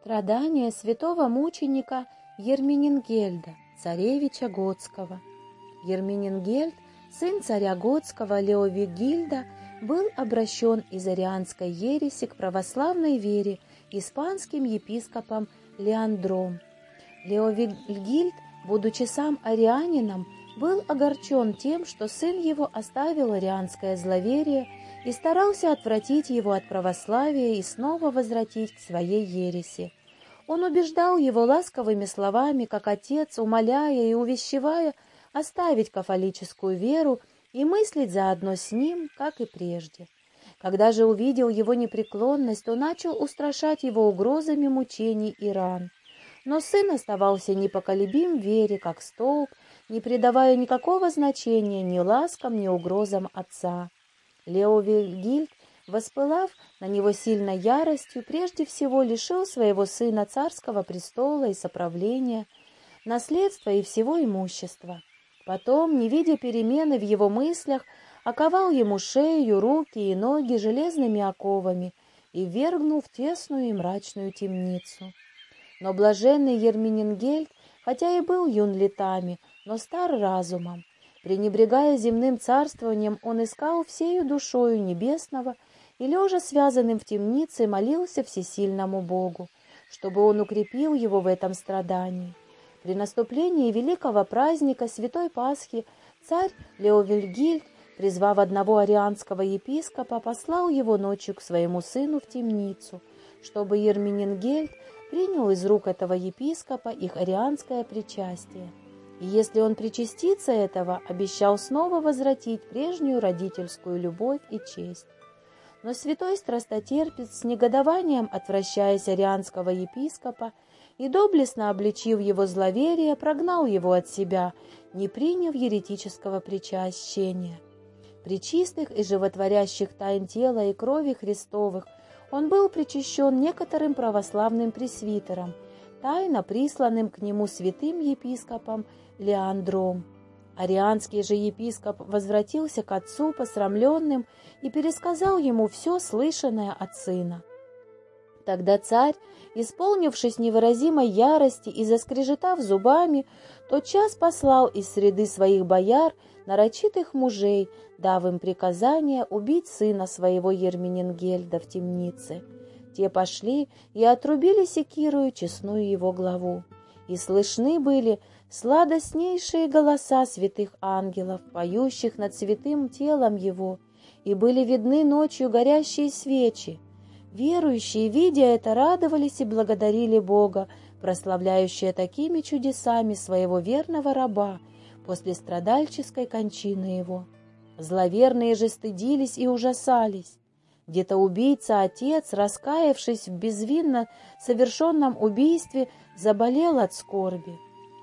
Страдания святого мученика Ерминингельда, царевича Готского. Ерминингельд, сын царя Готского Леовигильда, был обращен из арианской ереси к православной вере испанским епископом Леандром. Леовигильд, будучи сам арианином, был огорчен тем, что сын его оставил арианское зловерие и старался отвратить его от православия и снова возвратить к своей ереси. Он убеждал его ласковыми словами, как отец, умоляя и увещевая оставить кафолическую веру и мыслить заодно с ним, как и прежде. Когда же увидел его непреклонность, то начал устрашать его угрозами мучений и ран. Но сын оставался непоколебим в вере, как столб, не придавая никакого значения ни ласкам, ни угрозам отца. Лео Вильгильд, воспылав на него сильной яростью, прежде всего лишил своего сына царского престола и соправления, наследства и всего имущества. Потом, не видя перемены в его мыслях, оковал ему шею, руки и ноги железными оковами и ввергнул в тесную и мрачную темницу. Но блаженный Ерминингельд, хотя и был юн летами, но стар разумом, Пренебрегая земным царствованием, он искал всею душою небесного и, лежа связанным в темнице, молился всесильному Богу, чтобы он укрепил его в этом страдании. При наступлении великого праздника Святой Пасхи царь Леовельгильд, призвав одного арианского епископа, послал его ночью к своему сыну в темницу, чтобы Ерминингельд принял из рук этого епископа их арианское причастие и если он причастится этого, обещал снова возвратить прежнюю родительскую любовь и честь. Но святой страстотерпец с негодованием, отвращаясь арианского епископа и доблестно обличив его зловерие, прогнал его от себя, не приняв еретического причащения. При чистых и животворящих тайн тела и крови Христовых он был причащен некоторым православным пресвитером, тайно присланным к нему святым епископом Леандром. Арианский же епископ возвратился к отцу посрамленным и пересказал ему все слышанное от сына. Тогда царь, исполнившись невыразимой ярости и заскрежетав зубами, тотчас послал из среды своих бояр нарочитых мужей, дав им приказание убить сына своего Ерминингельда в темнице. Те пошли и отрубили секирую честную его главу. И слышны были сладостнейшие голоса святых ангелов, поющих над святым телом его, и были видны ночью горящие свечи. Верующие, видя это, радовались и благодарили Бога, прославляющие такими чудесами своего верного раба после страдальческой кончины его. Зловерные же стыдились и ужасались. Где-то убийца-отец, раскаявшись в безвинно совершенном убийстве, заболел от скорби.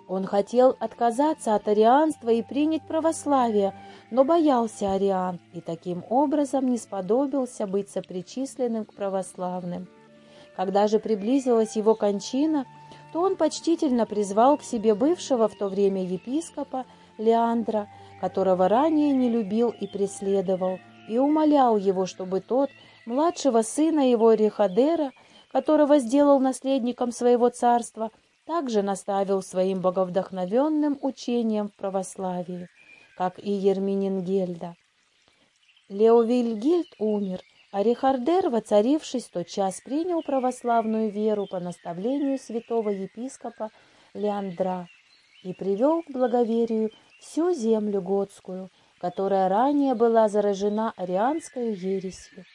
Он хотел отказаться от арианства и принять православие, но боялся ариан и таким образом не сподобился быть сопричисленным к православным. Когда же приблизилась его кончина, то он почтительно призвал к себе бывшего в то время епископа Леандра, которого ранее не любил и преследовал, и умолял его, чтобы тот, младшего сына его Рихадера, которого сделал наследником своего царства, также наставил своим боговдохновенным учением в православии, как и Ерминингельда. Леовильгельд умер, а Рихардер, воцарившись, тотчас принял православную веру по наставлению святого епископа Леандра и привел к благоверию всю землю готскую, которая ранее была заражена арианской ересью.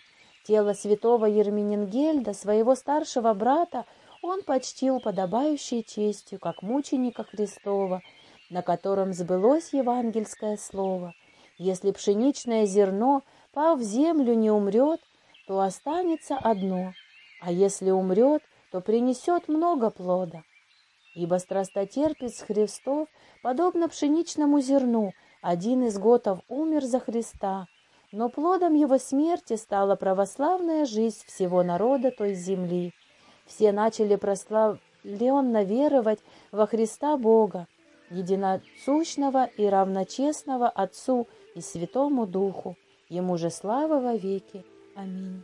Тело святого Ерминингельда, своего старшего брата, он почтил подобающей честью, как мученика Христова, на котором сбылось евангельское слово. Если пшеничное зерно, пав в землю, не умрет, то останется одно, а если умрет, то принесет много плода. Ибо страстотерпец Христов, подобно пшеничному зерну, один из готов умер за Христа, но плодом его смерти стала православная жизнь всего народа той земли. Все начали прославленно веровать во Христа Бога, единосущного и равночестного Отцу и Святому Духу. Ему же слава во веки. Аминь.